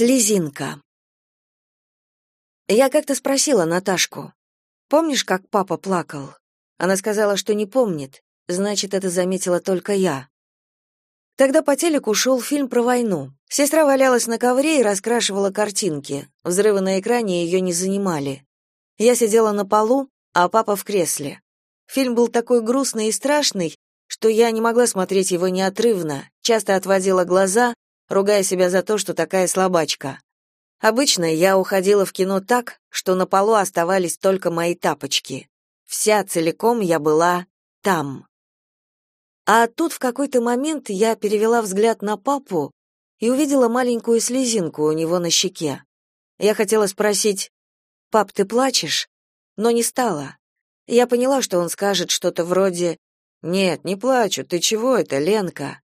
Слезинка. Я как-то спросила Наташку, «Помнишь, как папа плакал?» Она сказала, что не помнит, значит, это заметила только я. Тогда по телеку шел фильм про войну. Сестра валялась на ковре и раскрашивала картинки. Взрывы на экране ее не занимали. Я сидела на полу, а папа в кресле. Фильм был такой грустный и страшный, что я не могла смотреть его неотрывно, часто отводила глаза, ругая себя за то, что такая слабачка. Обычно я уходила в кино так, что на полу оставались только мои тапочки. Вся целиком я была там. А тут в какой-то момент я перевела взгляд на папу и увидела маленькую слезинку у него на щеке. Я хотела спросить, «Пап, ты плачешь?» но не стала. Я поняла, что он скажет что-то вроде «Нет, не плачу, ты чего это, Ленка?»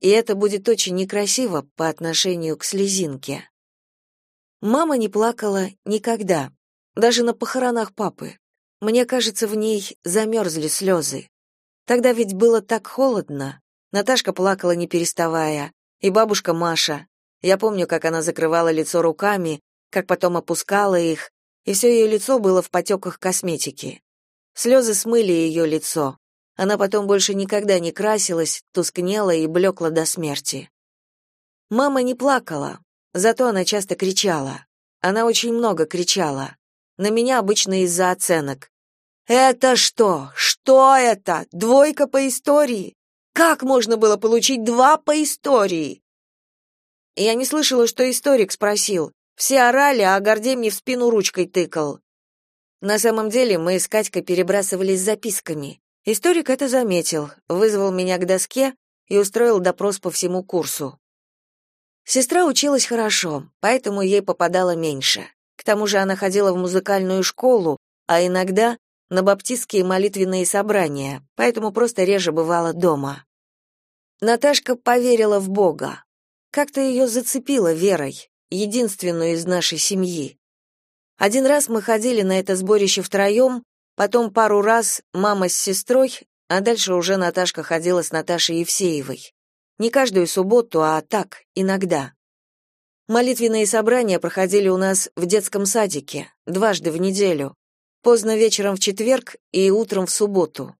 И это будет очень некрасиво по отношению к слезинке. Мама не плакала никогда, даже на похоронах папы. Мне кажется, в ней замерзли слезы. Тогда ведь было так холодно. Наташка плакала не переставая, и бабушка Маша. Я помню, как она закрывала лицо руками, как потом опускала их, и все ее лицо было в потеках косметики. Слезы смыли ее лицо, она потом больше никогда не красилась, тускнела и блекла до смерти. Мама не плакала, зато она часто кричала. Она очень много кричала. На меня обычно из-за оценок. «Это что? Что это? Двойка по истории? Как можно было получить два по истории?» Я не слышала, что историк спросил. Все орали, а Гордей мне в спину ручкой тыкал. На самом деле мы с Катькой перебрасывались записками. Историк это заметил, вызвал меня к доске и устроил допрос по всему курсу. Сестра училась хорошо, поэтому ей попадало меньше. К тому же она ходила в музыкальную школу, а иногда на баптистские молитвенные собрания, поэтому просто реже бывала дома. Наташка поверила в Бога. Как-то ее зацепило верой, единственную из нашей семьи. Один раз мы ходили на это сборище втроем, Потом пару раз мама с сестрой, а дальше уже Наташка ходила с Наташей Евсеевой. Не каждую субботу, а так, иногда. Молитвенные собрания проходили у нас в детском садике, дважды в неделю. Поздно вечером в четверг и утром в субботу.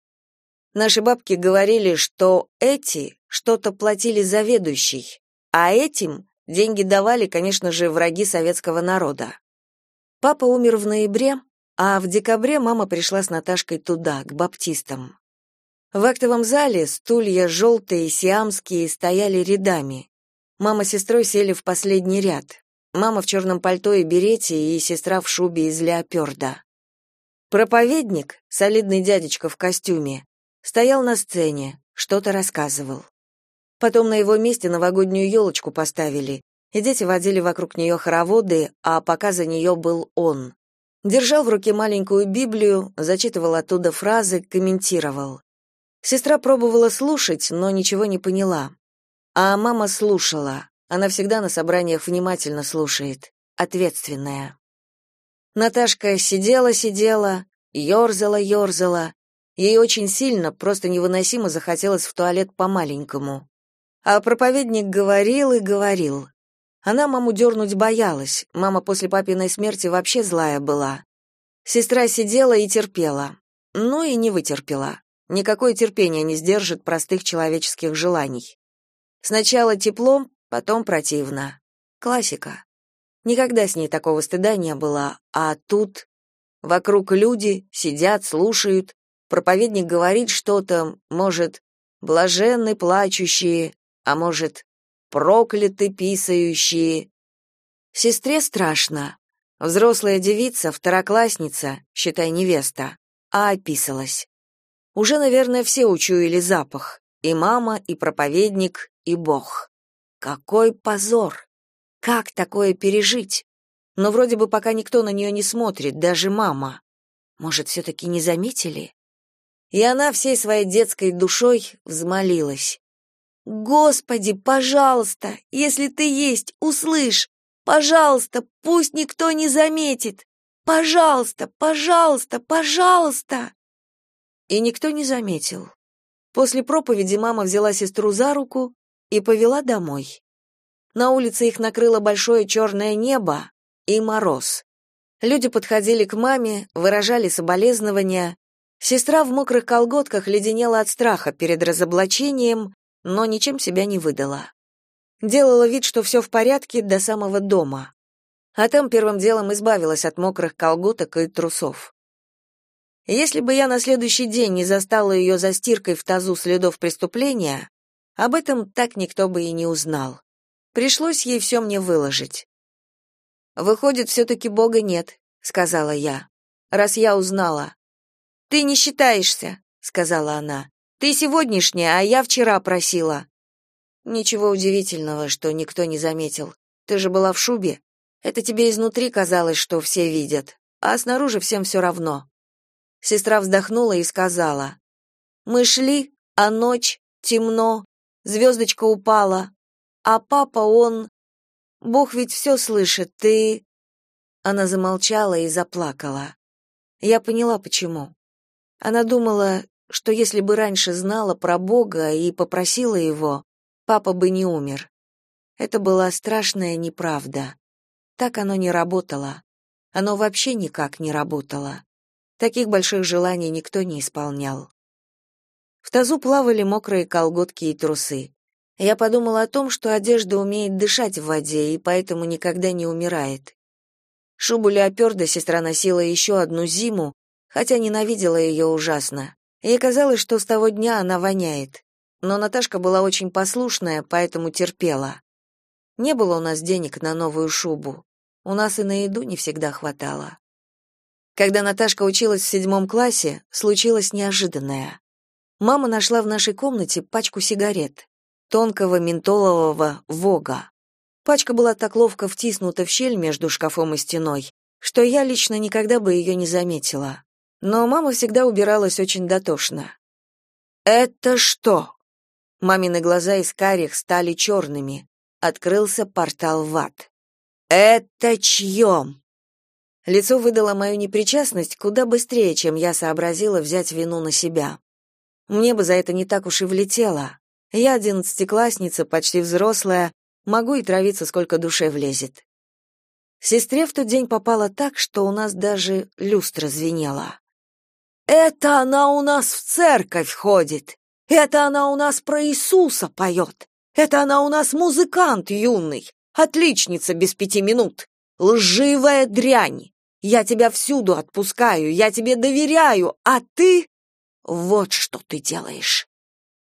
Наши бабки говорили, что эти что-то платили заведующий, а этим деньги давали, конечно же, враги советского народа. Папа умер в ноябре, а в декабре мама пришла с Наташкой туда, к баптистам. В актовом зале стулья желтые, сиамские, стояли рядами. Мама с сестрой сели в последний ряд. Мама в черном пальто и берете, и сестра в шубе из леоперда. Проповедник, солидный дядечка в костюме, стоял на сцене, что-то рассказывал. Потом на его месте новогоднюю елочку поставили, и дети водили вокруг нее хороводы, а пока за нее был он. Держал в руке маленькую Библию, зачитывал оттуда фразы, комментировал. Сестра пробовала слушать, но ничего не поняла. А мама слушала. Она всегда на собраниях внимательно слушает. Ответственная. Наташка сидела-сидела, ерзала-ерзала. Ей очень сильно, просто невыносимо захотелось в туалет по-маленькому. А проповедник говорил и говорил. Она маму дернуть боялась, мама после папиной смерти вообще злая была. Сестра сидела и терпела. Ну и не вытерпела. Никакое терпение не сдержит простых человеческих желаний. Сначала тепло, потом противно. Классика. Никогда с ней такого стыда не было, а тут вокруг люди сидят, слушают, проповедник говорит что-то, может, блаженны плачущие, а может, прокляты писающие. Сестре страшно. Взрослая девица, второклассница, считай невеста, а описалась. Уже, наверное, все учуяли запах. И мама, и проповедник, и Бог. Какой позор! Как такое пережить? Но вроде бы пока никто на нее не смотрит, даже мама. Может, все-таки не заметили? И она всей своей детской душой взмолилась. Господи, пожалуйста, если ты есть, услышь. Пожалуйста, пусть никто не заметит. Пожалуйста, пожалуйста, пожалуйста. И никто не заметил. После проповеди мама взяла сестру за руку и повела домой. На улице их накрыло большое черное небо и мороз. Люди подходили к маме, выражали соболезнования. Сестра в мокрых колготках леденела от страха перед разоблачением, но ничем себя не выдала. Делала вид, что все в порядке до самого дома. А там первым делом избавилась от мокрых колготок и трусов. Если бы я на следующий день не застала ее за стиркой в тазу следов преступления, об этом так никто бы и не узнал. Пришлось ей все мне выложить. Выходит, все-таки Бога нет, сказала я. Раз я узнала. Ты не считаешься, сказала она. Ты сегодняшняя, а я вчера просила. Ничего удивительного, что никто не заметил. Ты же была в шубе. Это тебе изнутри казалось, что все видят, а снаружи всем все равно. Сестра вздохнула и сказала: Мы шли, а ночь, темно, звездочка упала, а папа он Бог ведь все слышит, ты...» Она замолчала и заплакала. Я поняла, почему. Она думала, что если бы раньше знала про Бога и попросила его, папа бы не умер. Это была страшная неправда. Так оно не работало. Оно вообще никак не работало. Таких больших желаний никто не исполнял. В тазу плавали мокрые колготки и трусы. Я подумала о том, что одежда умеет дышать в воде и поэтому никогда не умирает. Шубу леоперда сестра носила еще одну зиму, хотя ненавидела ее ужасно. Ей казалось, что с того дня она воняет. Но Наташка была очень послушная, поэтому терпела. Не было у нас денег на новую шубу. У нас и на еду не всегда хватало. Когда Наташка училась в седьмом классе, случилось неожиданное. Мама нашла в нашей комнате пачку сигарет тонкого ментолового вога. Пачка была так ловко втиснута в щель между шкафом и стеной, что я лично никогда бы ее не заметила. Но мама всегда убиралась очень дотошно. «Это что?» Мамины глаза из карих стали черными. Открылся портал в ад. «Это чье?» Лицо выдало мою непричастность куда быстрее, чем я сообразила взять вину на себя. Мне бы за это не так уж и влетело. Я одиннадцатиклассница, почти взрослая, могу и травиться сколько душе влезет. Сестре в тот день попало так, что у нас даже люстра звенела. «Это она у нас в церковь ходит! Это она у нас про Иисуса поет! Это она у нас музыкант юный! Отличница без пяти минут! Лживая дрянь! Я тебя всюду отпускаю, я тебе доверяю, а ты... Вот что ты делаешь!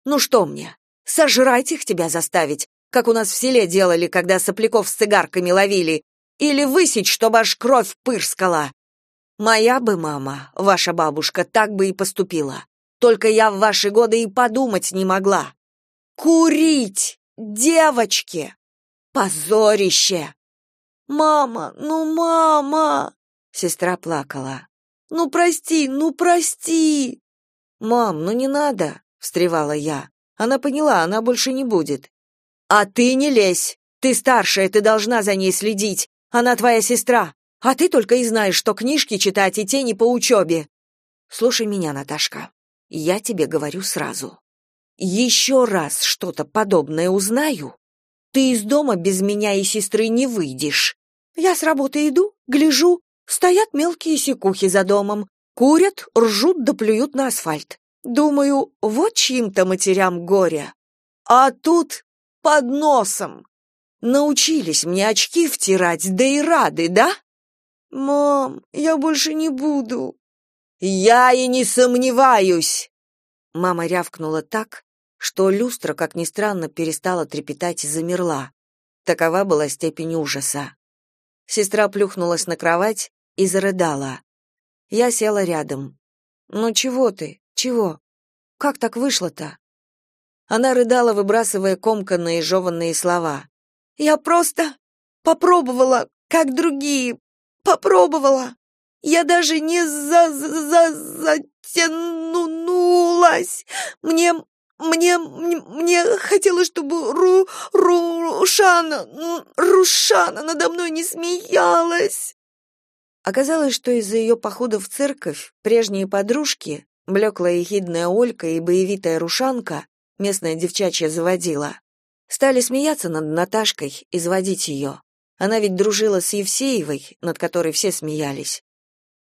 Ну что мне, Сожрать их тебя заставить, как у нас в селе делали, когда сопляков с цигарками ловили, или высечь, чтобы аж кровь пырскала. Моя бы мама, ваша бабушка, так бы и поступила. Только я в ваши годы и подумать не могла. Курить! Девочки! Позорище! Мама, ну мама! Сестра плакала. Ну прости, ну прости! Мам, ну не надо, встревала я. Она поняла, она больше не будет. А ты не лезь. Ты старшая, ты должна за ней следить. Она твоя сестра. А ты только и знаешь, что книжки читать и тени по учебе. Слушай меня, Наташка. Я тебе говорю сразу. Еще раз что-то подобное узнаю, ты из дома без меня и сестры не выйдешь. Я с работы иду, гляжу, стоят мелкие секухи за домом, курят, ржут да плюют на асфальт. Думаю, вот чьим-то матерям горе. А тут под носом. Научились мне очки втирать, да и рады, да? Мам, я больше не буду. Я и не сомневаюсь. Мама рявкнула так, что люстра, как ни странно, перестала трепетать и замерла. Такова была степень ужаса. Сестра плюхнулась на кровать и зарыдала. Я села рядом. «Ну чего ты? Чего? Как так вышло-то? Она рыдала, выбрасывая комканные жеванные слова. Я просто попробовала, как другие. Попробовала. Я даже не за за затянулась. Мне мне мне хотелось, чтобы Ру Рушана Рушана надо мной не смеялась. Оказалось, что из-за ее похода в церковь прежние подружки Блеклая ехидная Олька и боевитая Рушанка, местная девчачья заводила, Стали смеяться над Наташкой, изводить ее. Она ведь дружила с Евсеевой, над которой все смеялись.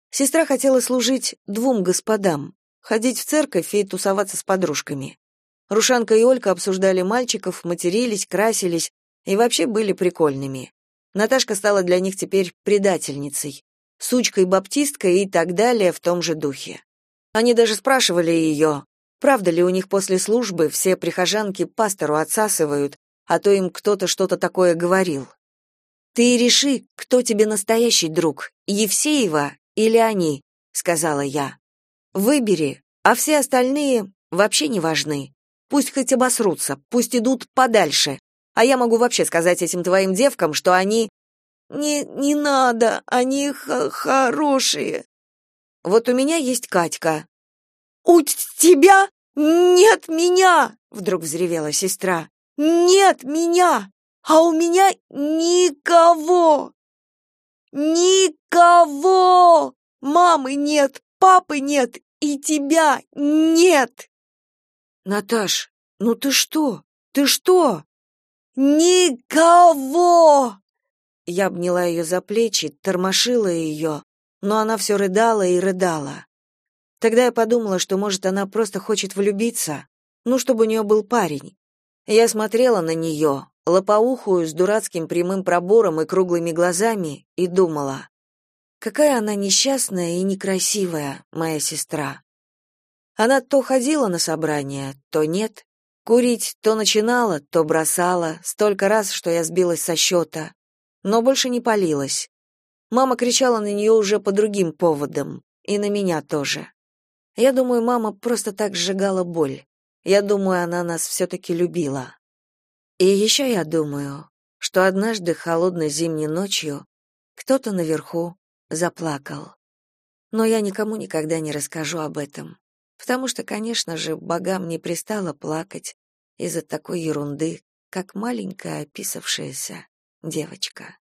Сестра хотела служить двум господам, ходить в церковь и тусоваться с подружками. Рушанка и Олька обсуждали мальчиков, матерились, красились и вообще были прикольными. Наташка стала для них теперь предательницей, сучкой-баптисткой и так далее в том же духе. Они даже спрашивали ее, правда ли у них после службы все прихожанки пастору отсасывают, а то им кто-то что-то такое говорил. «Ты реши, кто тебе настоящий друг, Евсеева или они», — сказала я. «Выбери, а все остальные вообще не важны. Пусть хоть обосрутся, пусть идут подальше, а я могу вообще сказать этим твоим девкам, что они... Не, не надо, они хорошие. Вот у меня есть Катька. У тебя нет меня, вдруг взревела сестра. Нет меня, а у меня никого. Никого! Мамы нет, папы нет и тебя нет. Наташ, ну ты что? Ты что? «Никого!» Я обняла ее за плечи, тормошила ее, но она все рыдала и рыдала. Тогда я подумала, что, может, она просто хочет влюбиться, ну, чтобы у нее был парень. Я смотрела на нее, лопоухую, с дурацким прямым пробором и круглыми глазами, и думала, какая она несчастная и некрасивая, моя сестра. Она то ходила на собрания, то нет, Курить то начинала, то бросала, столько раз, что я сбилась со счета. Но больше не палилась. Мама кричала на нее уже по другим поводам, и на меня тоже. Я думаю, мама просто так сжигала боль. Я думаю, она нас все-таки любила. И еще я думаю, что однажды холодной зимней ночью кто-то наверху заплакал. Но я никому никогда не расскажу об этом потому что, конечно же, богам не пристало плакать из-за такой ерунды, как маленькая описавшаяся девочка.